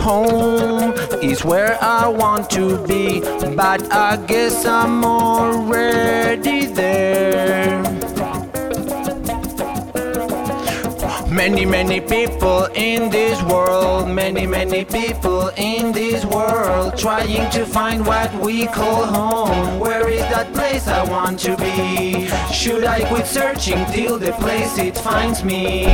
Home is where I want to be, but I guess I'm already there. Many, many people in this world, many, many people in this world, trying to find what we call home. Where is that place I want to be? Should I quit searching till the place it finds me?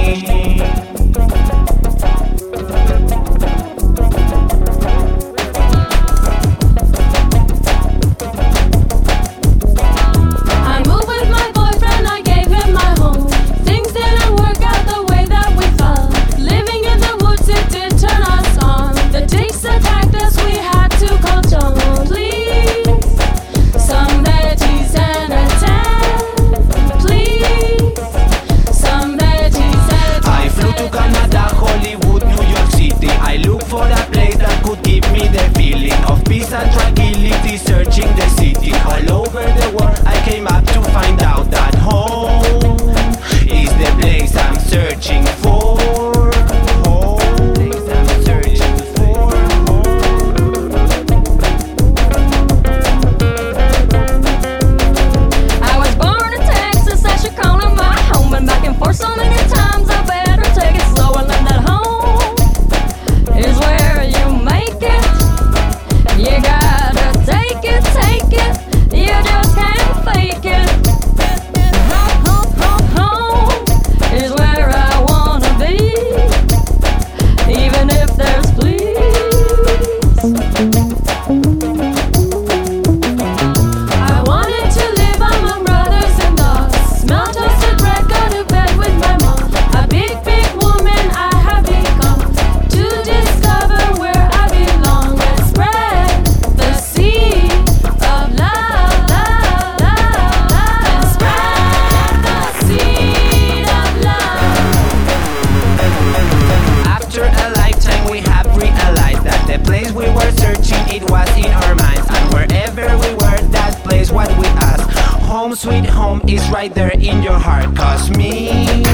searching, it was in our minds. And wherever we were, that place was with us. Home sweet home is right there in your heart. Cause me.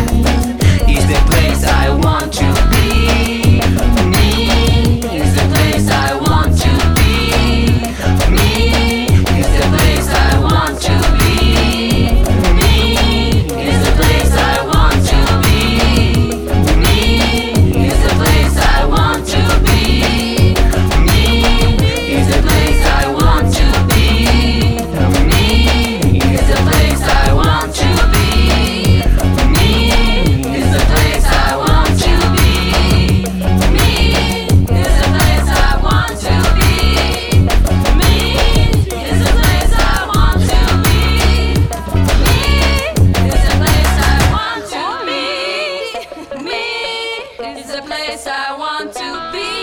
is the place I want to be.